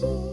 see.